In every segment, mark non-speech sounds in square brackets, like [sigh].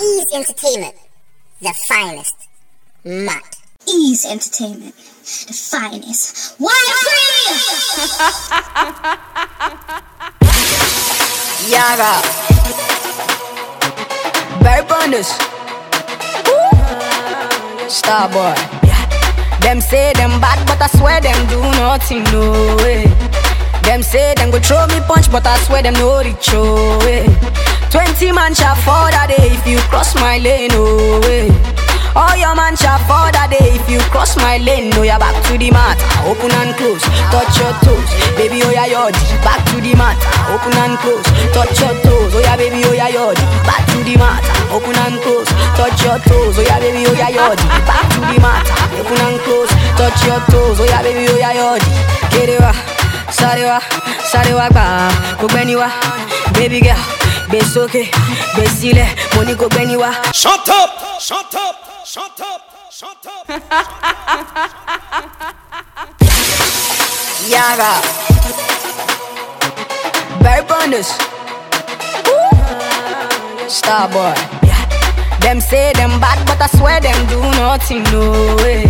Ease Entertainment, the finest. Mad. Ease Entertainment, the finest. Why free? [laughs] Yaga. Barry Bonders. Starboy. Yeah. Them say them bad, but I swear them do nothing, no way. Them say them go throw me punch, but I swear them no reach, oh way. Twenty man shall fall that day if you cross my lane, oh way. All your man shall fall that day if you cross my lane. Oh, no, you're back to the mat, open and close, touch your toes, baby. Oh yeah, yod, back to the mat, open and close, touch your toes. Oh yeah, baby. Oh yeah, yod, back to the mat, open and close, touch your toes. Oh yeah, baby. Oh yeah, yod, back to the mat, open and close, touch your toes. Oh yeah, baby. Oh yeah, yod, get it wa, sorry wa, sorry wa, ba, baby girl, be soke, be sile, money go beni. Shut up! Shut up! Shut up! Shut up! [laughs] Yaga. Barry Bonders. Starboy. Yeah. Them say them bad, but I swear them do nothing, no way.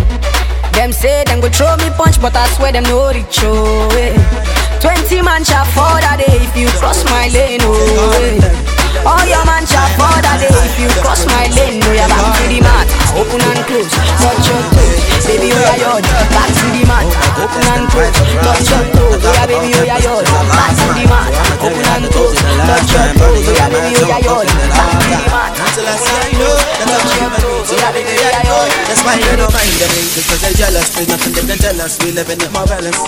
Them say them go throw me punch, but I swear them no reach, oh way. Twenty man shall fall that day if you cross my lane, oh way. All your man shall fall that day if you cross my lane, oh, no, you're back to the mat, open and close, touch your toes, baby, oh yeah, back to the That's why you don't mind them haters, cause they're jealous. There's nothing they can tell us, we live in my balance.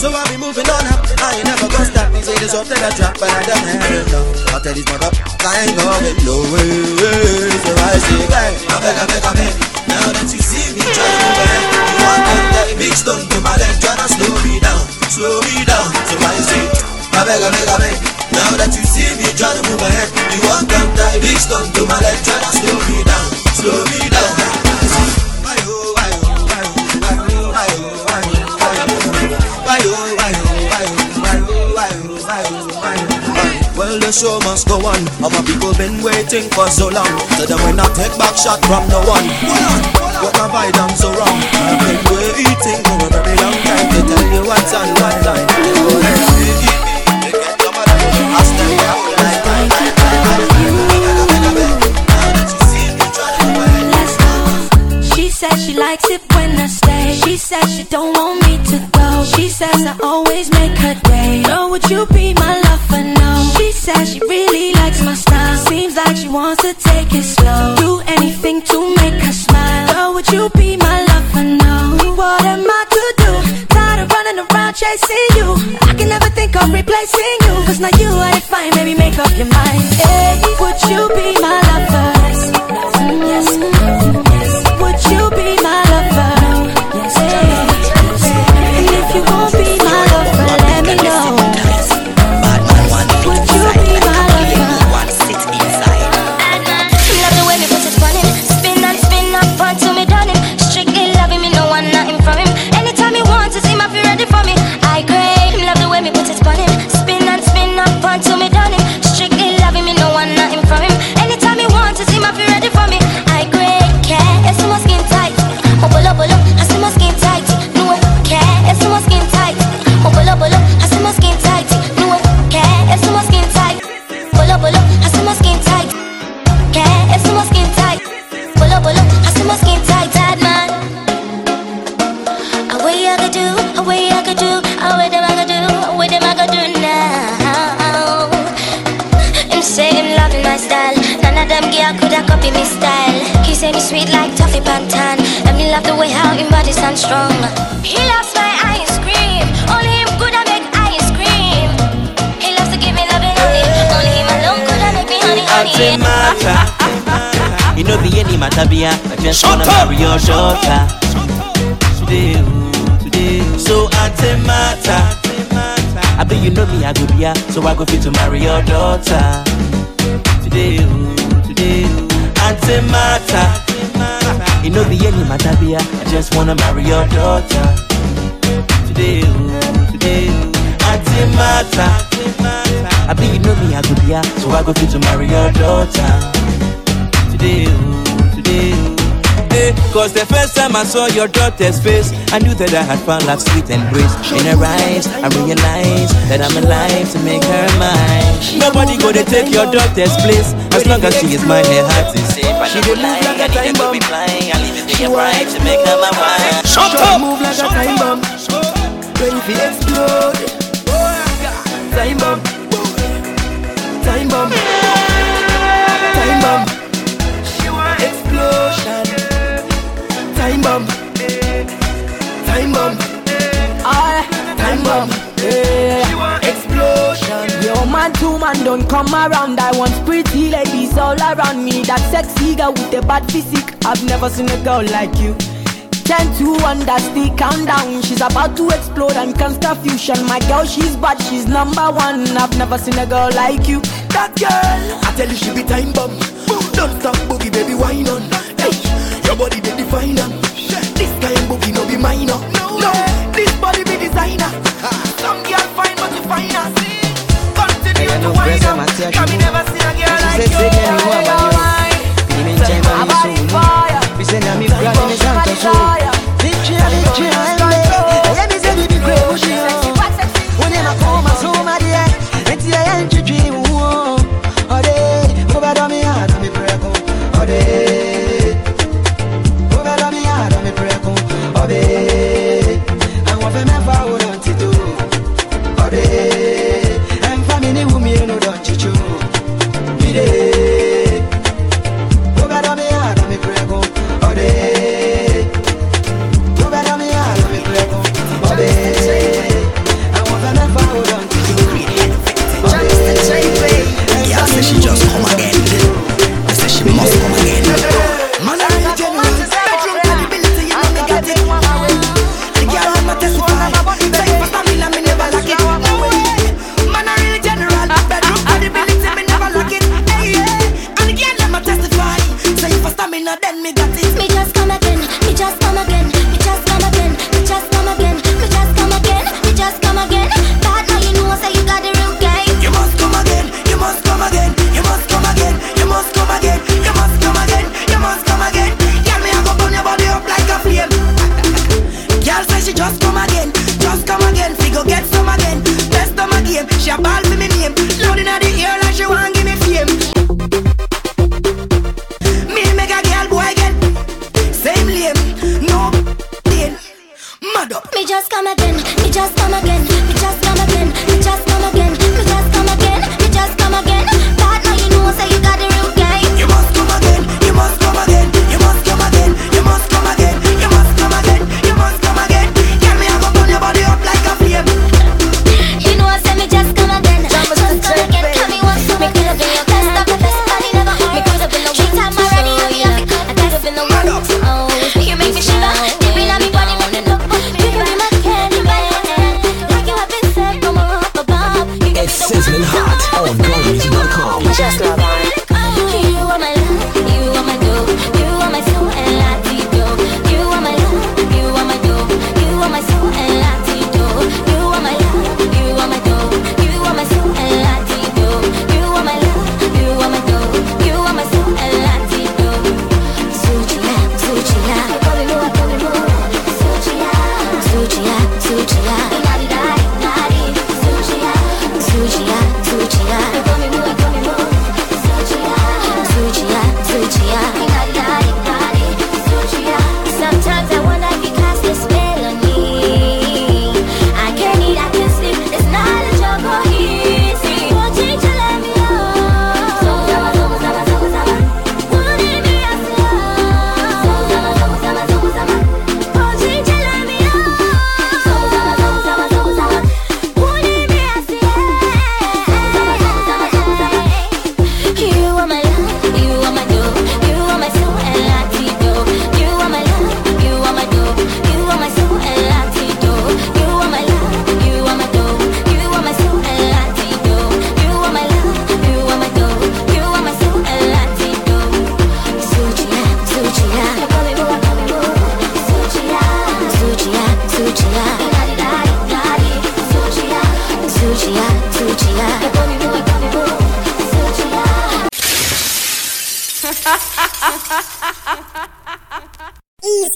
So I'll be moving on up, I ain't never gonna stop. These haters up to the trap, but I don't have no. I'll tell these mother, I ain't going nowhere. So I say, hey, I beg, I beg, I beg. Now that you see me trying to move ahead, you want let big stone to my leg, trying to slow me down, slow me down. So I say, I beg, I beg, I beg. Now that you see me trying to move ahead, you want tie big stone to my leg, trying to slow me down, slow me down. Well, the show must go on. My people been waiting for so long. So them will not take back shot from no one. What have I done so wrong? I've been waiting for a very long time to tell you what's on my mind. Said she likes it when I stay. She said she don't want me to go. She says I always make her day. Girl, would you be my lover now? She says she really likes my style. Seems like she wants to take it slow. Do anything to make her smile. Girl, would you be my lover now? What am I to do? Tired of running around chasing you. I can never think of replacing you. Cause now you are fine, baby, make up your mind. Hey, would you be daughter. I be you know me, I go be so I go fit to marry your daughter. Today, oh, today. Oh. Hey, Cause the first time I saw your daughter's face, I knew that I had found love, sweet and embrace. In her eyes, I realized that I'm alive to make her mine. Nobody gonna take your daughter's place as long as she is mine. Her heart is safe. She don't lie, like I need her she be blind. I leave it to your make her my. Shut up! Move like a time bomb. Explode. Time bomb. Time bomb. Time bomb. Explosion. Time bomb. Time bomb. I time bomb. Yeah. Explosion. Your man, two man, don't come around. I want pretty ladies all around me. That sexy girl with a bad physique. I've never seen a girl like you. Time to understand, the countdown. She's about to explode and cause confusion. My girl, she's bad, she's number one. I've never seen a girl like you. That girl, I tell you, she be time bomb. Don't stop, boogie, baby, wine on. Hey, your body they define on. This kind boogie no be minor. No, no this body be designer. Some girl fine, but you find fine. Continue to wine on. Can we never see a girl like you?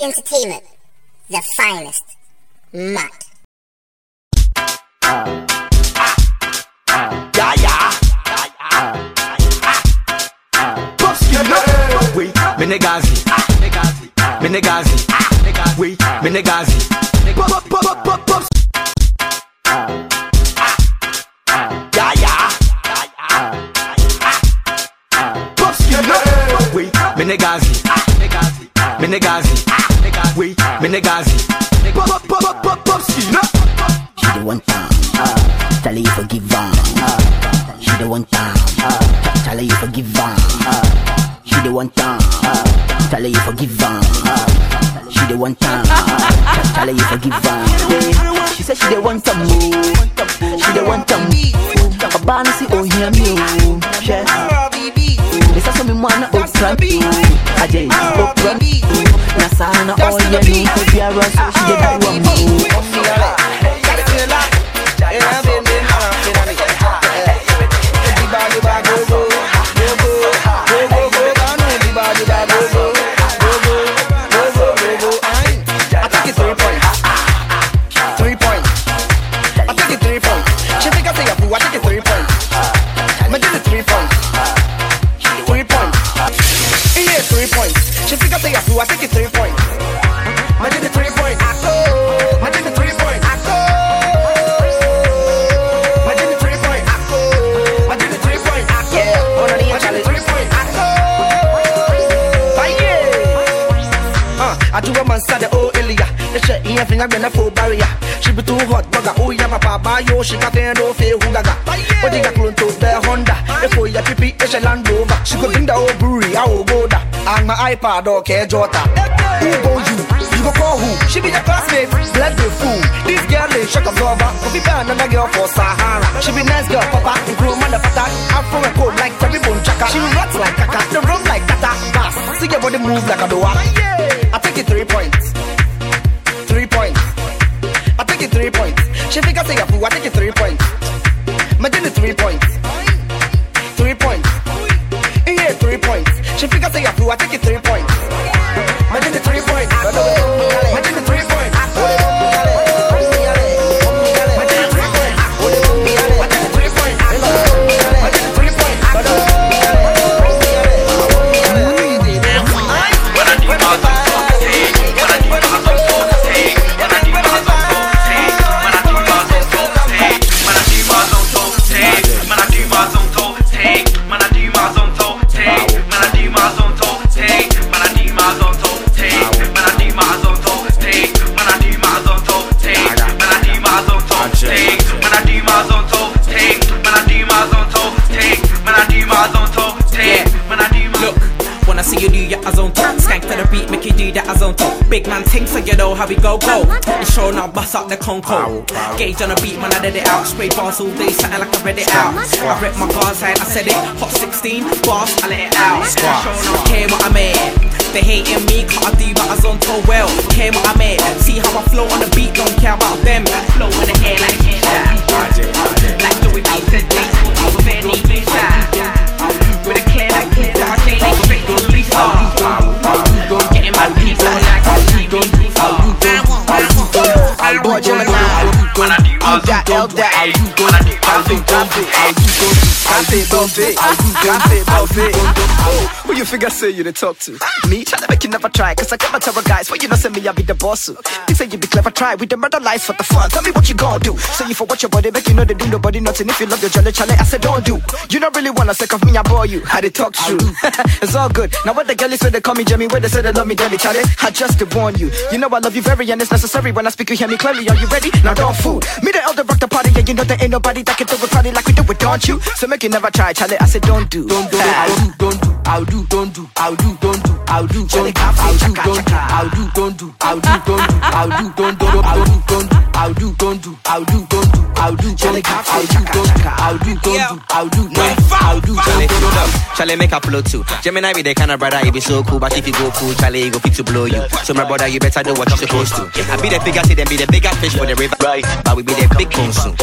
Entertainment, the finest. Matt. Skillet. She the one time, tell her you forgive her. She the one time, tell her you forgive her. She the one time, tell her you forgive her. She the one time, tell her you forgive her. She said she the one time, she the one time. Abana si oh hear me oh, yeah. Esa so mi mwana okra oh, day. Look to me, Nasana, all you need to be a rush, she get you a move. Gaga. Oh, but they got clone to the Honda. If we ya pipi, a Land Rover. She could bring the old brewery. I will go. And my iPad, okay, Jota. Who go you? You go call who? She be your classmate. Bless the fool. This girl is shock absorber. Coffee bar another girl for Sahara. She be nice girl, papa. Improve man the fata. Afro and cold like Terry Bone Chaka. She rots like Kaka. The run like Kata. Bass. See your body move like a doa. Oh, Big man ting, so you know how we go go. It's sure now bust up the conco. Gauge on the beat, man, I did it out. Spray bars all day, something like I read it out. I rip my bars out, I said it. Hot 16 bars, I let it out. Sure now care what I made. They hating me, cause I do my azon top well. Care what I made. See how I flow on the beat, don't care about them. Flow in the air like that. Like the way beat said, they put Gemini. I'm that L that. I'll do go. I'll do don't do. I'll do go. I'll do don't do. I'll do don't do. I'll do Who you figure say you to talk to? Me? Try to make you never try. Cause I got my terror guys. But you know say me I be the boss. You say you be clever try. With the murder lies for the fun. Tell me what you gonna do. Say you for what your body make you know they do nobody nothing. If you love your jolly chale, I said don't do. You don't really wanna sick of me, I bore you. How they talk true. [laughs] it's all good. Now what the girl is say they call me Jimmy. Where they say they love me, Jelly Charlie. I just to warn you. You know I love you very and it's necessary when I speak you hear me clearly. Are you ready? Now don't fool. Me the elder rock the party and you know there ain't nobody that can do it party like we do it, don't you? So make you never try, Charlie. I said don't do. Don't do. I'll do. Don't do. I'll do. Don't do. I'll do. Don't do. I'll do. Don't do. I'll do. Don't do. I'll do. Don't do. I'll do. Don't do. I'll do. Don't do. I'll do. Don't do. I'll do. Don't do. I'll do. Charlie. I'll do. Don't do. I'll do. Don't do. I'll do. Don't do. I'll do. Charlie, hold up. Charlie, make a flow too. Gemini be the kind of brother, he be so cool, but if you go cool, Charlie, he go fit to blow you. So my brother, you better do what you supposed to. I be the bigger, see them be the bigger fish for the river, right? But we be the Big keep on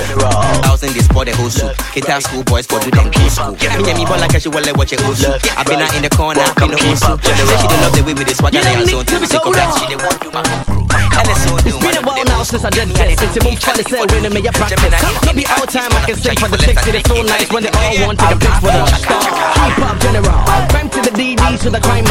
I was in this for the whole soup. Hit out school boys for do them cool school. Me and me boy like I should well like watch a whole soup. I been out in the corner, I been the whole soup. Say she don't love the way we they swagger like I so. Tell me she come back, she they want you my and it's so It's been a while now since I did this. Since you moved trying to say when me a practice. Not be all time I can sing for the chicks. It is so nice when they all want to a pic for the star. Hip hop general. Crime to the DD to the crime.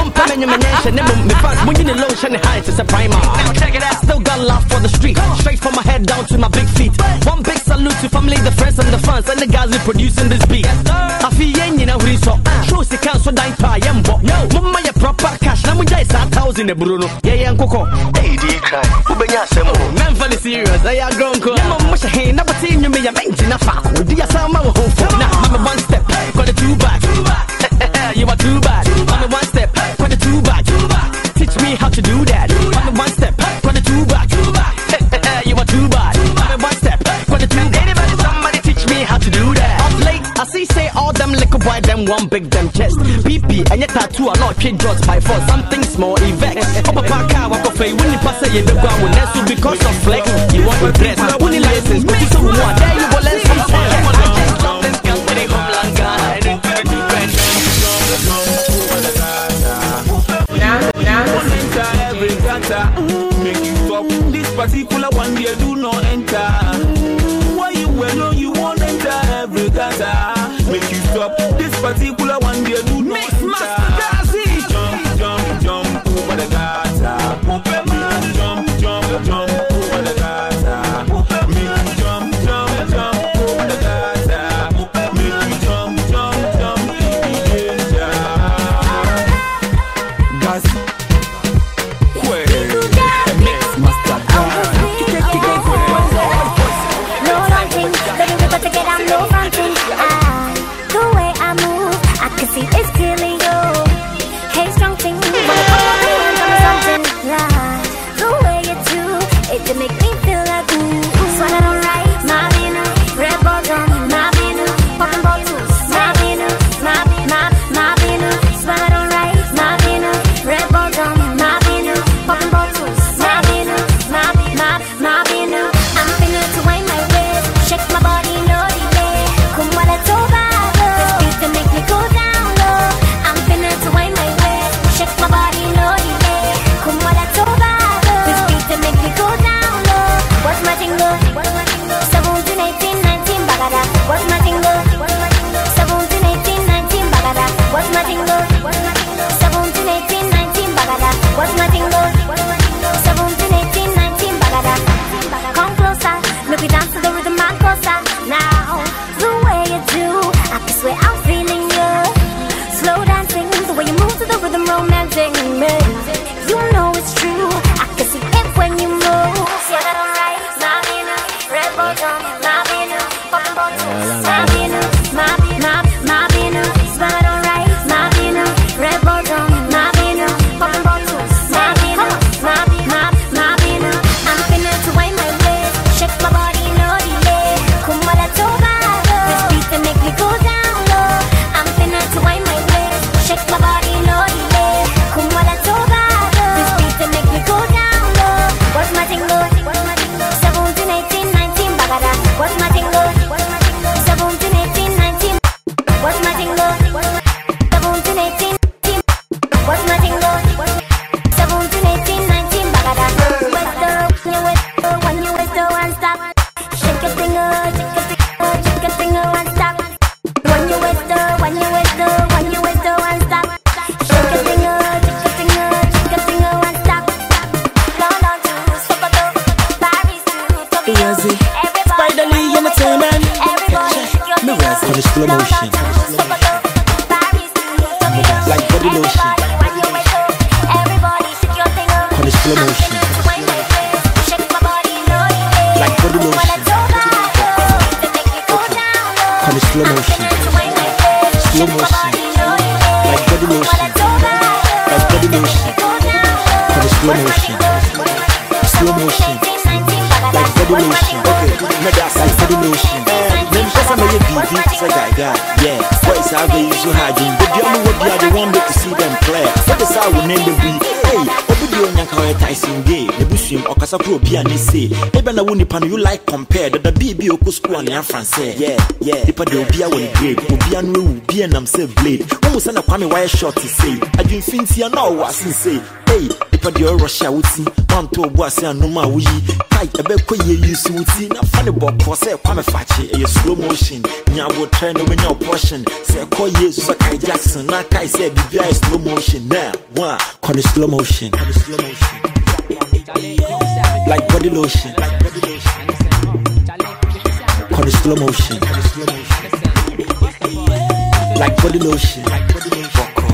Um, pam in your nation. Me fans when you the lotion the heights it's a primer. Check it out. Still got love for the street. Straight from my head down to my big feet. One big salute to family, the friends and the fans and the guys who producing this beat. I feel yen you know who so. Show si can so dine pa yam bo. Mama ya proper cash. Na munja is a thousand Bruno. Yeah yeah koko. Hey di cry. Ubenya semo. Men for the serious. I ya grown ko. Mama musha hey na but you me ya mention na fa. Di ya sama wo ho. Now mama one step. Back. You are too bad. One step. Back. Teach me how to do that. All them little boy them one big them chest. PP and your tattoo are not kid drugs by force. Something small effect. Up a park car, walk off when you pass a year the ground will next because of flex. You want to dress, when you license, go to someone. There you go, let's come. Make you stop. This particular one there do not enter. Why you alone you won't enter every gutter? Make you stop. This particular romantic me. Like body lotion. Okay, me that's like body lotion. Then because I'm a BV, it's a guy guy. Yeah, boys have a use hard in. But the only way they are the one that to see them clear. What is our name the be? Hey, ebi onyanka ɔyɛ tyson gay. Ne ɔkasa koro obi a ne se. Ebia na wo nipa no you like compare. Dada bii bi okɔ school a ne afransɛ yeah yeah. Nipa de obia wɔ ne grade. Obia no ewu bi ɛnam sɛ blade. Wɔn sɛ na wayɛ short sei adwinfintia na ɔwɔ asensei hey nipa deɛ ɔrɔhyɛ a woti wanto obu ase anom a woyi kai ɛbɛkɔ yie yi so na fa ne bɔkɔ sɛ kwame fakye ɛyɛ slow motion. Nya abotrɛ na wobɛnya wo portion sɛ ɛkɔ yie sɛ kai jackson. Na kai sɛ biribia yɛ slow motion. Na wa kɔ ne slow motion like body lotion. Kɔ ne slow motion. Like body lotion. Bɔkɔ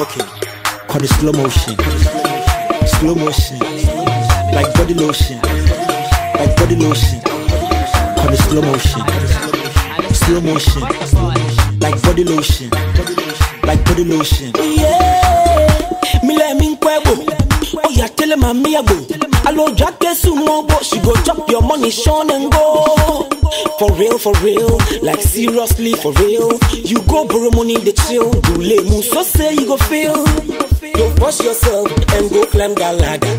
okay. Kɔ ne slow motion. Slow motion. Like body lotion. Like body lotion. Kɔ ne slow motion. Slow motion. Like body lotion. Like body lotion. Mile min kwebo Oya tele ma mi agbo Alo jake su mobo She go chop your money Sean and go. For real, for real. Like seriously, for real. You go borrow money the chill. You lay mu so say you go feel. You wash yourself And go climb that ladder.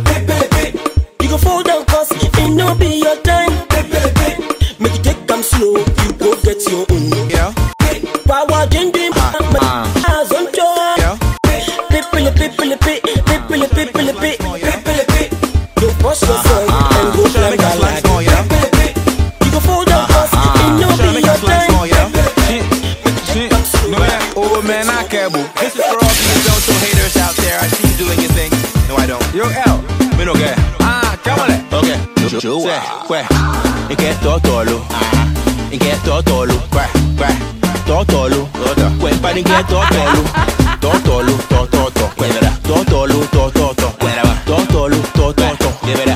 You go fall down cause It no be your time. Make you take come slow. You go get your own. Yeah. Power ding Say, kwe. Ike totolo. Ike totolo. Kwe, kwe. Totolo. Kwe, pa totolo. Totolo, tototo. Kwe, totolo, tototo. Kwe, totolo, tototo.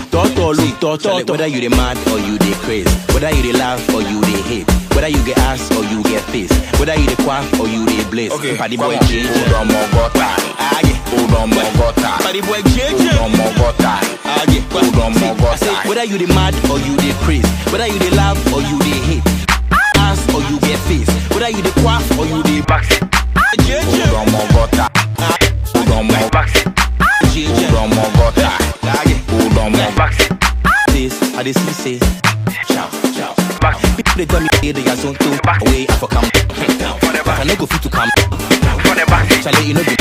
Totolo, tototo. Whether you the mad or you the crazy. Whether you the laugh or you the hate. Whether you get ass or you get face. Whether you the quaff or you the blaze. Okay, Paddy boy come on. change. Udamogota. Udamogota. Paddy boy change. Udamogota. Udamogota. Whether you the mad or you the crazy, whether you the love or you the hate, ass or you get face, whether you the quaff or you the backseat. Udamogota. Udamogota. Udamogota. Udamogota. This, I see say, ciao, ciao. People they tell me they zone two, away I for come. I no go fit to come. Charlie, you know.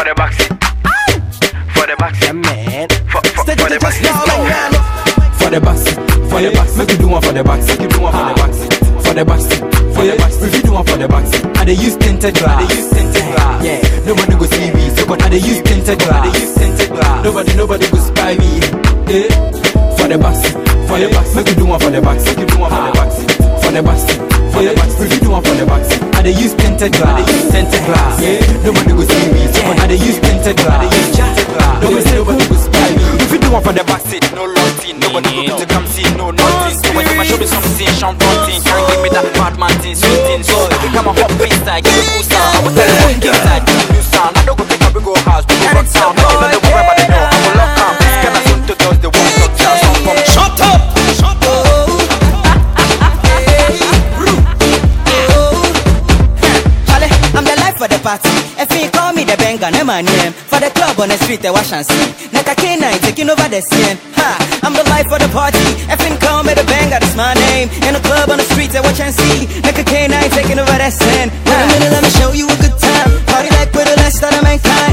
For the back seat. For the back seat. man. For, for, for the back seat. For the back, for the back, make you do one for the back, make you do one for the back, for the back, for the back. If you do one for the back, and they use tinted glass. They use tinted glass. Yeah, nobody go see me. So but they use tinted glass. They use tinted glass. Nobody, nobody go spy me. Eh? For the back, for the back, make you do one for the back, make you do one for the back, for the back, for the back. If you do one for the back, and they use tinted glass. They use tinted glass. Yeah, nobody go see me. And they use tinted glass. They use tinted glass. Nobody, nobody go spy me. If you do one for the back seat, no loyalty. Nobody go to come see, no nothing. So when you show me something, champagne, can't give me that bad man thing, sweet thing. So become a hot freestyle, give me cool sound. I was telling you, give On the street, they wash and see. Naka K9 taking over the scene. Ha, I'm the life of the party. You call me the banger, that's my name. In the club on the street, they watch and see. Naka K9 taking over the scene. Wait a minute, let me show you a good time. Party like we're the last of the mankind.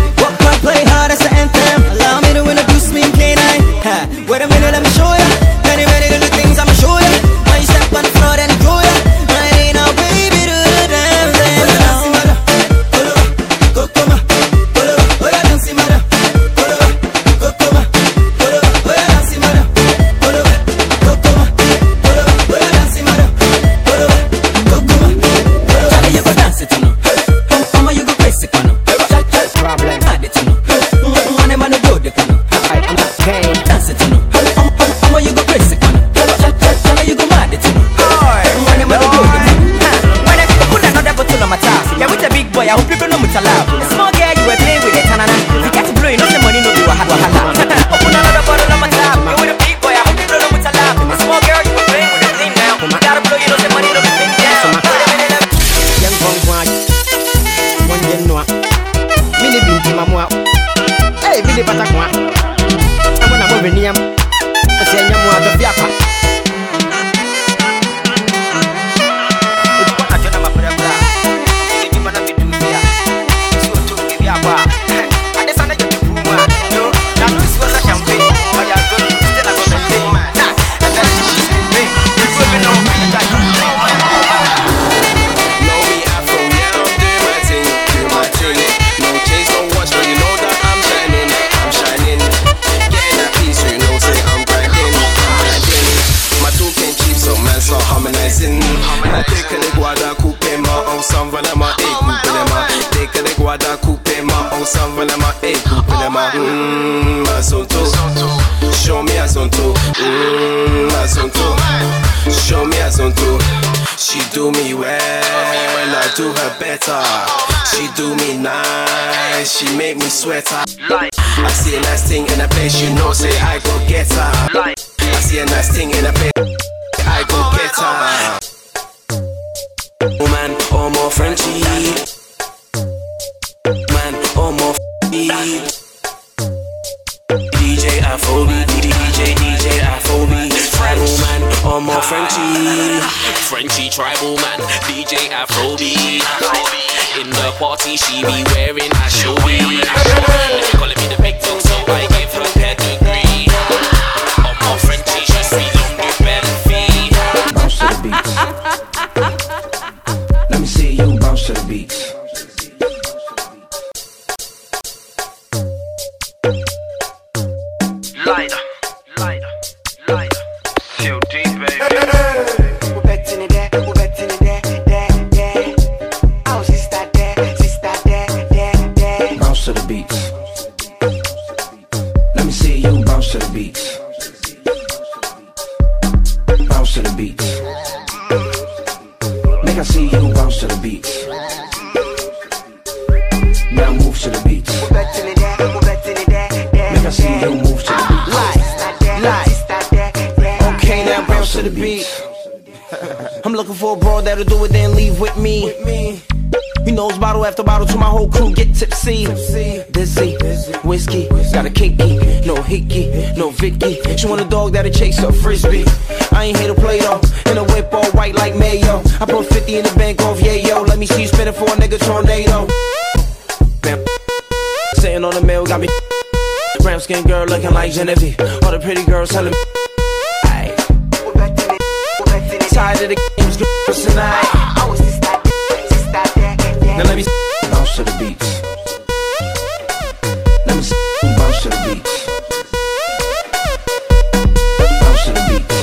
Sweater. I see a nice thing in a place, you know, say I go get her. I see a nice thing in a place, I go oh, get her. Man, oh more Frenchy. Man, oh more. DJ Afrobeat, DJ, DJ Afrobeat. Tribal man, oh more Frenchy. Frenchy tribal man, DJ Afrobeat. In the party, she be wearing a showy. She calling me the so I give her pedigree. Du belle fille. Bounce to the. Let me see you bounce to the beats. Know a bottle to my whole crew get tipsy. dizzy, whiskey, got a cakey, no hickey, no Vicky. She want a dog that'll chase a frisbee. I ain't here to play though, in a whip all white like mayo. I put 50 in the bank off, yeah yo. Let me see you spin it for a nigga tornado. Bam. Sitting on the mill, got me. Brown skin girl looking like Genevieve. All the pretty girls telling me. Tired of the games, tonight. Now let me bounce to the beats. Let me bounce to the beats. Bounce to the beats.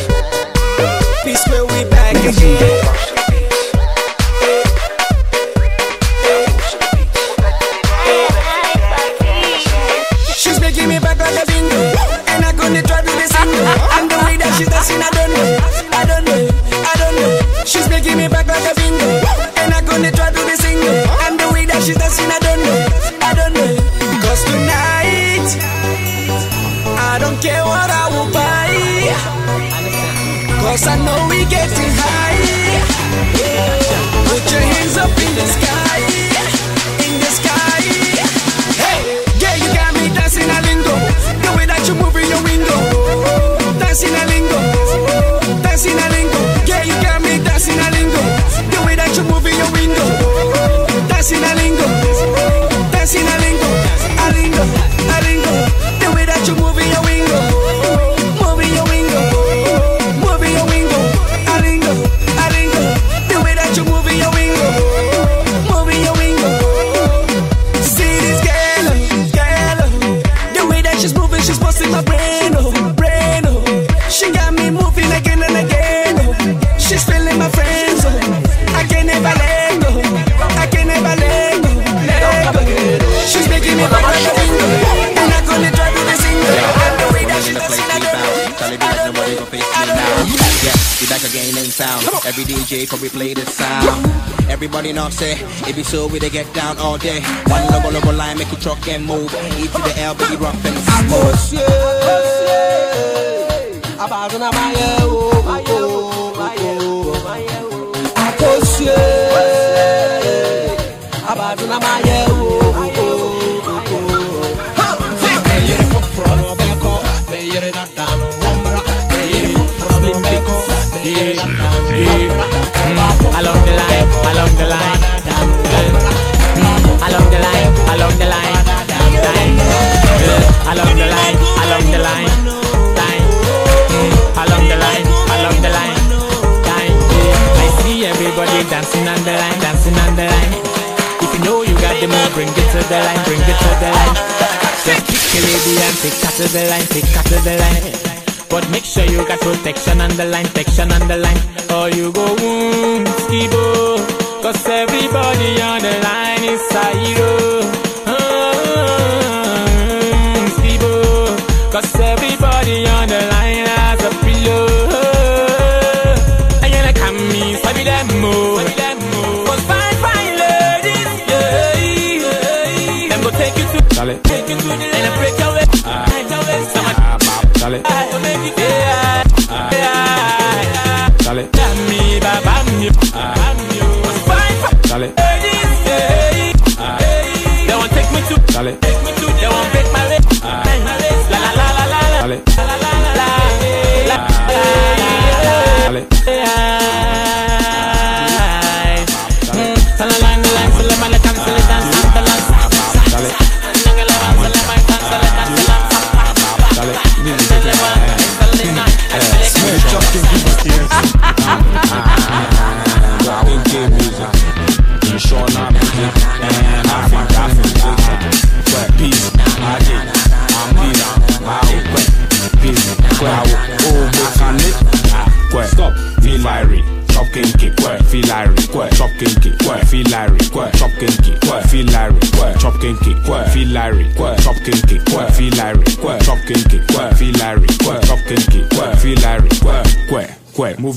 Peace where we back Make I see you again. bounce to the beats. She's making me back like a bingo, and I couldn't try to the single. And the way that dancing, I don't know, I don't know, I don't know. She's making me back like a bingo, Cause I know we getting high. Put your hands up in the sky, in the sky. Hey, yeah, you got me dancing a lingo. The way that you move in your window. Dancing a lingo. Dancing a lingo. Moving, she's busting my brain, oh, Every DJ can replay the sound. Everybody know say it be so we they get down all day. One logo logo line make you truck and move. E to the L, be rough and smooth. Abazuna maye o, move, bring it to the line, bring it to the line. Just kick it, lady, and take her to the line, take her to the line. But make sure you got protection on the line, protection on the line. Or you go wound, skibo. Cause everybody on the line is a hero. Mm, skibo. Cause everybody on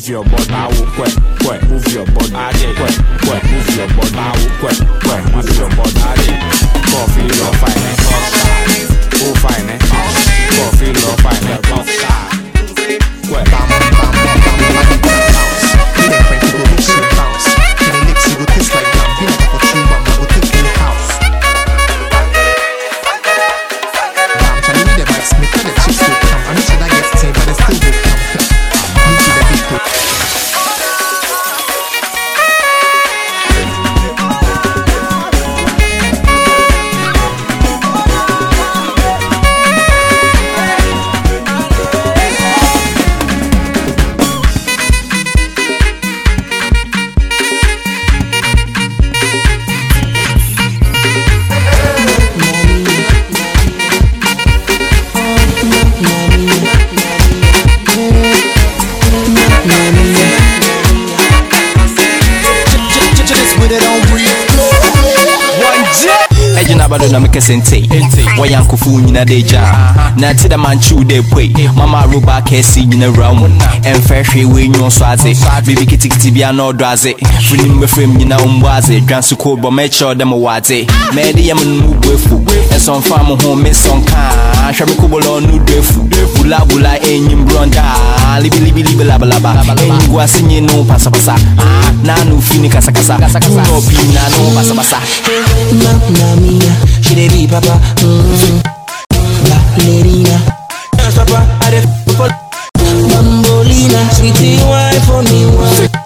your body, wɔyɛ ankofo nyina de gya na te dɛ mankyew dɛ poi mama aroba kɛse nyina wura mu ɛmfɛ hwee wɔnwuo so adze biribi kitikiti bia na ɔdɔ adze firim bɛfrɛm nyina ɔmbɔ adze dwanso koo bɔ mɛkyerɛw dɛ mewɔ adze mɛɛde yɛ me no mu bu afu ɛsɔmfa mo ho me sɔnkaa hwɛ me kobolɔ no do afu bulabula ɛnyim brɔndaa libilibilibi labalaba ɛngu ase nye no pasapasa na fi ni kasakasa wunɔ pii na no she dey be. Mm. Dance papa, I dey f- for Bambolina, sweetie, wine for me, wine.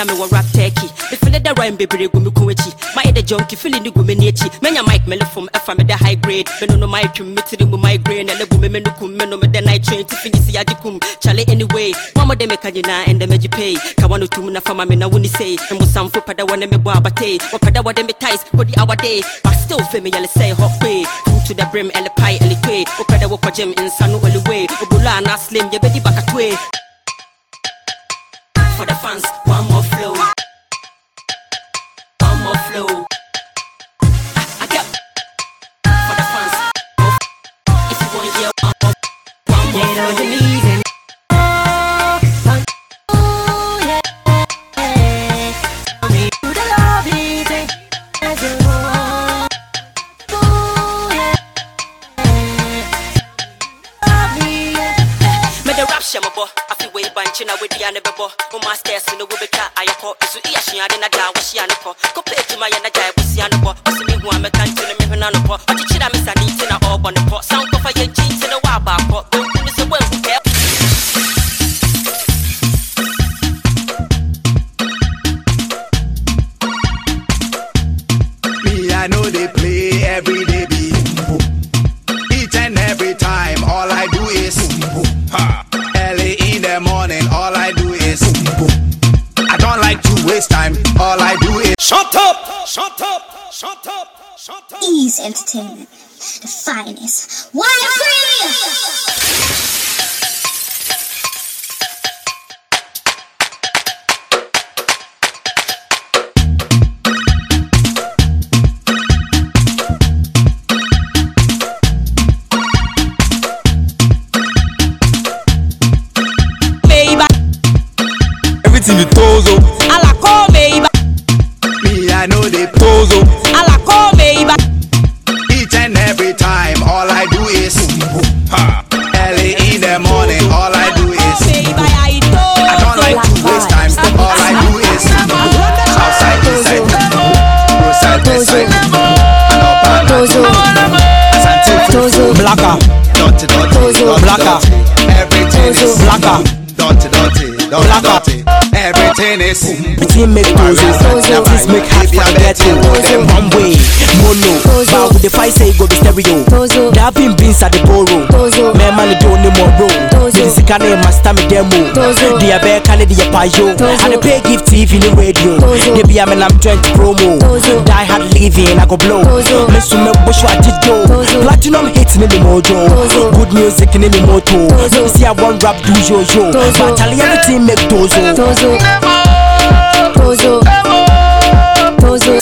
Na me wa rap turkey. Me feel the rhyme baby go me kuwechi. My head junkie feeling the me nechi. Me nya mic me le from F me the high grade. Me no no my trim me to the migraine. Ele bu me me no kum me no the night train. Tiffany see aji kum. Chale anyway. Mama de me kanyina and the meji pay. Ka wano tum na fama me na wuni say. Me mo sam fo pada wane me bo abate. Wa pada wa de me ties hour day. But still feel me yele say hot way. Full to the brim ele kwe. Wa pada wa kwa gym insanu ele way. Obula na slim ye bedi bakatwe. For the fans, one more flow. One more flow. I get for the fans. If you want to hear one more, one more flow. Afi we dia ne bebo o masters no we beka ayako isu iya shia de na da wo shia ne ko ko pe juma ya na jai bo shia ne bo o se me hu am kan tene me huna no. Po o chi chira me sa ni tina o bo ne po sound ko fa ye chi tina wa ba ko Entertainment, the finest. Why Blacker. Dirty, dirty, dirty, dirty. Everything is between make poses, please make hard forget you. Them one way, mono. But with the five say go to stereo. Dapping beans at the borough borrow. Man, man, don't need more roll. Jessica ne master me demo. Dia be kane dia payo. And I pay gift TV ni radio. They be am and I'm joint promo. Die hard living I go blow. Miss me bush a it do Platinum hits in the mojo. Good music in the moto. Let me see I one rap do yo yo. But I everything make tozo. Tozo. Tozo. Tozo.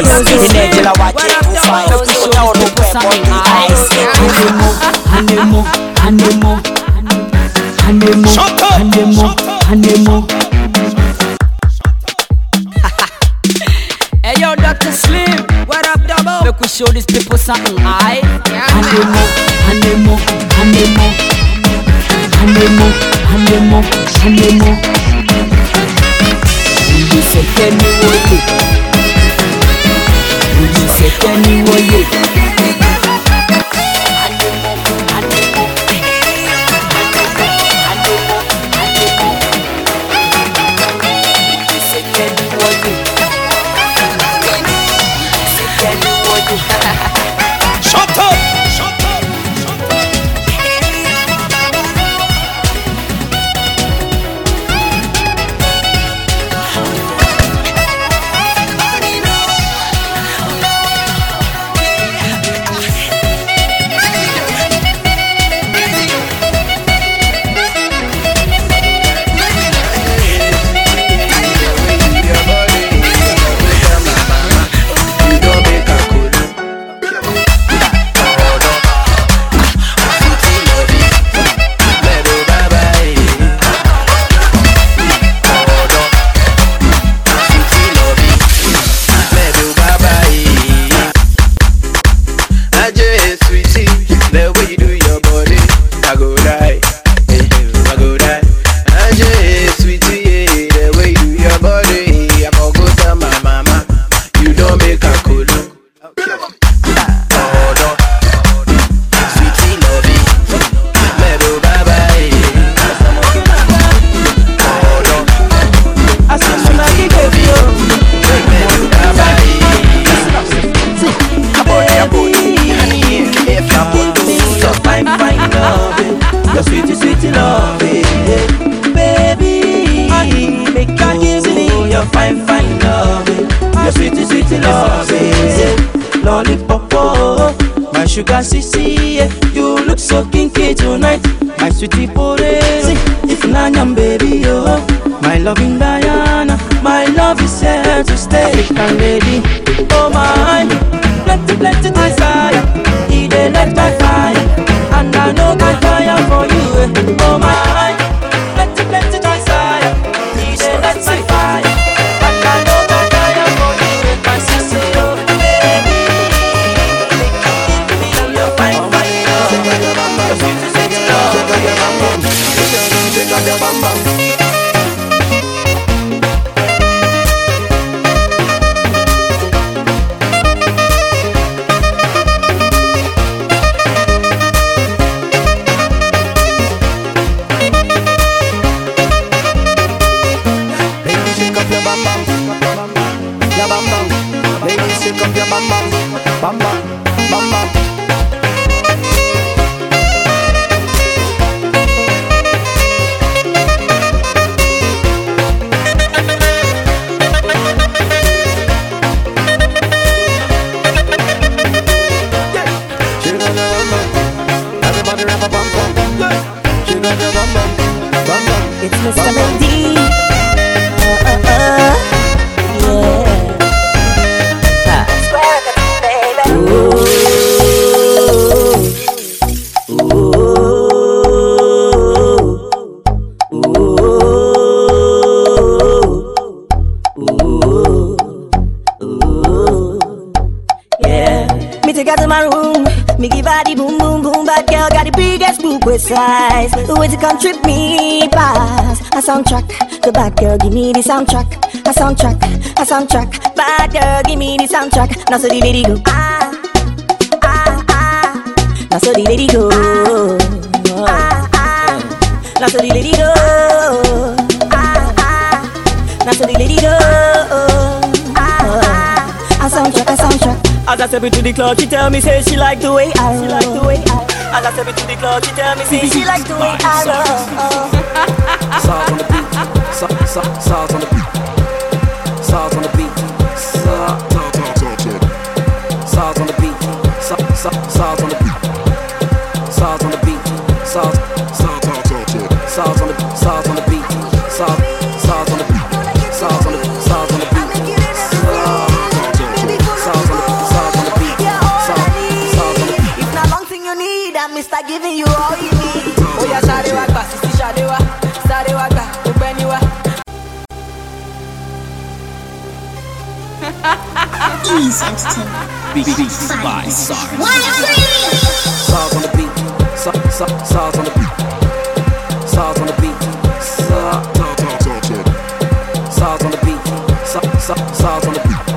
Christ. your bum bum. Shake your bum bum. Shake your. Soundtrack. Bad girl give me the soundtrack. Now so the lady go ah ah ah. Now so the lady go ah ah. Now so the lady go ah ah. Now so the lady go ah ah. A soundtrack, a soundtrack. As I step into the club, she tell me say she like the way I roll. She like the way I. As I step into the club, she tell me say she like the way I roll. [laughs] Salt on the beat. Salt, salt, salt on the beat. Salt on the beat. Salt on the beat. Salt on the beat. Salt on the beat. Salt. Salt on the, salt on the beat. Salt, salt on the beat. Salt on the, salt on the beat. Salt on the, salt on the beat. Salt, salt on the beat. If not long thing you need, I'm Mr. Giving you Ease on the beat. Salt on the beat. Salt on the beat. Salt, salt, salt, salt. Salt on the beat. Salt on the beat.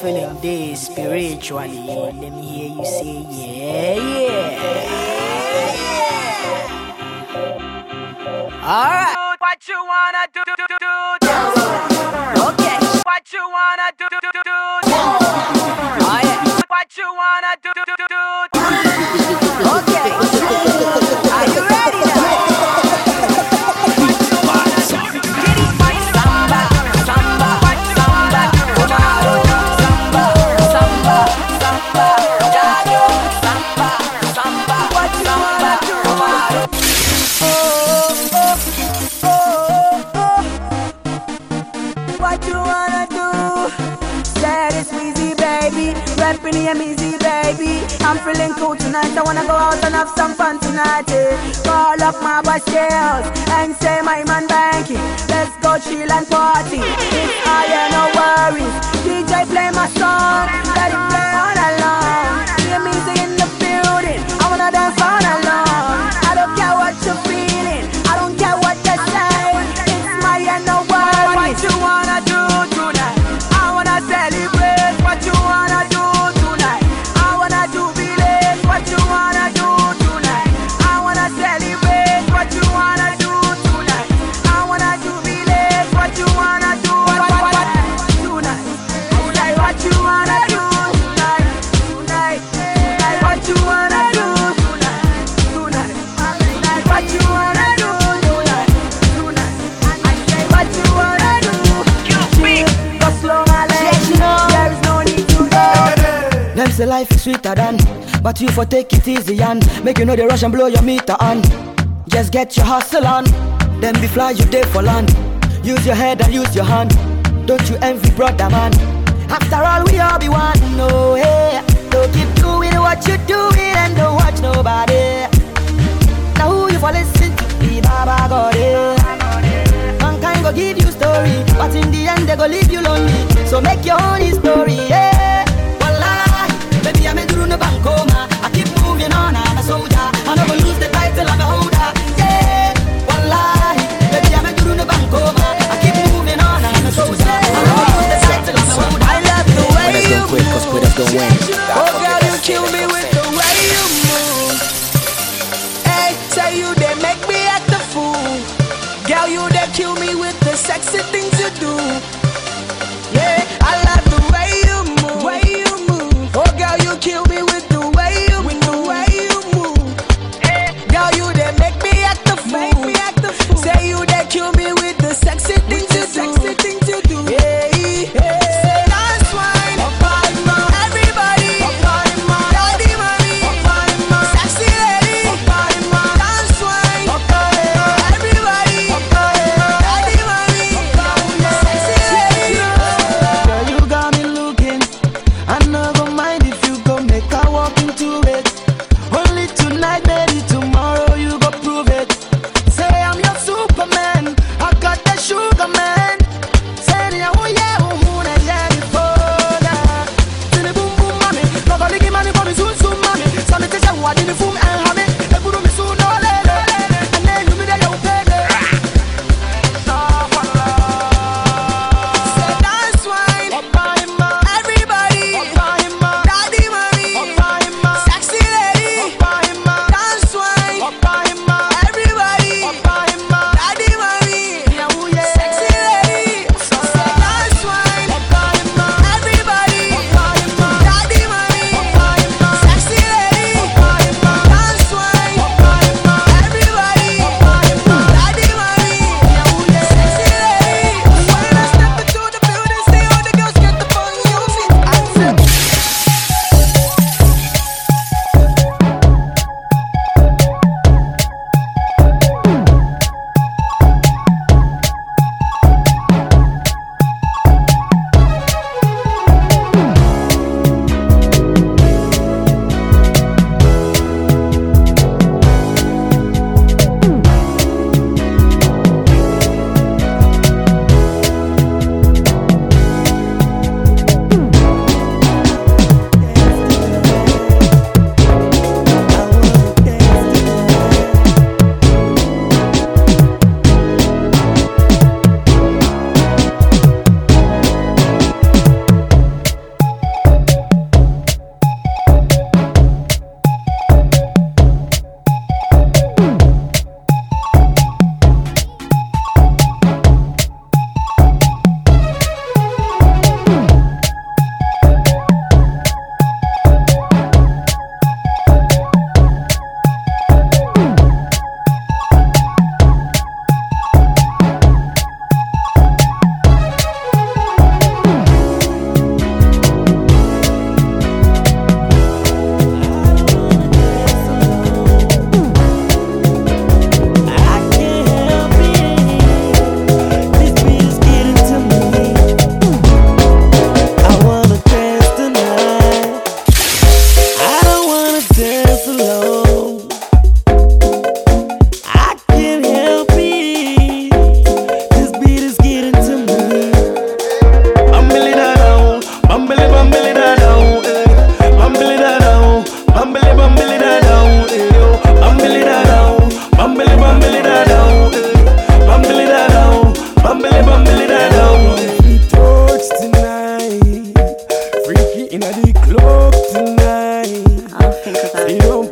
Feeling this spiritually, let me hear you say yeah, yeah. Alright. What you I wanna go out and have some fun tonight. eh. Call up my boy skills and say my man banking. Let's go chill and party. It's higher, no worries. DJ play my song. Let life is sweeter than, but you for take it easy and make you know the rush and blow your meter on. Just get your hustle on, then be fly you day for land. Use your head and use your hand. Don't you envy brother man? After all we all be one, no hey. Don't keep doing what you doing and don't watch nobody. Now who you for listen to? Be Baba God. Mankind go give you story, but in the end they go leave you lonely. So make your own story, yeah. Wallahi, baby I'm a duru no bankoma. I keep moving on, I'm a soldier. I never lose the title, I'm a holder, yeah. Wallahi, baby I'm a duru no bankoma. I keep moving on, I'm a soldier. I never lose the title, I'm a holder. I love the way you quit, cause quitters win.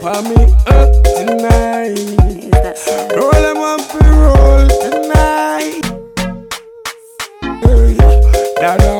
down for me up tonight. Roll them up and roll tonight. Down, down.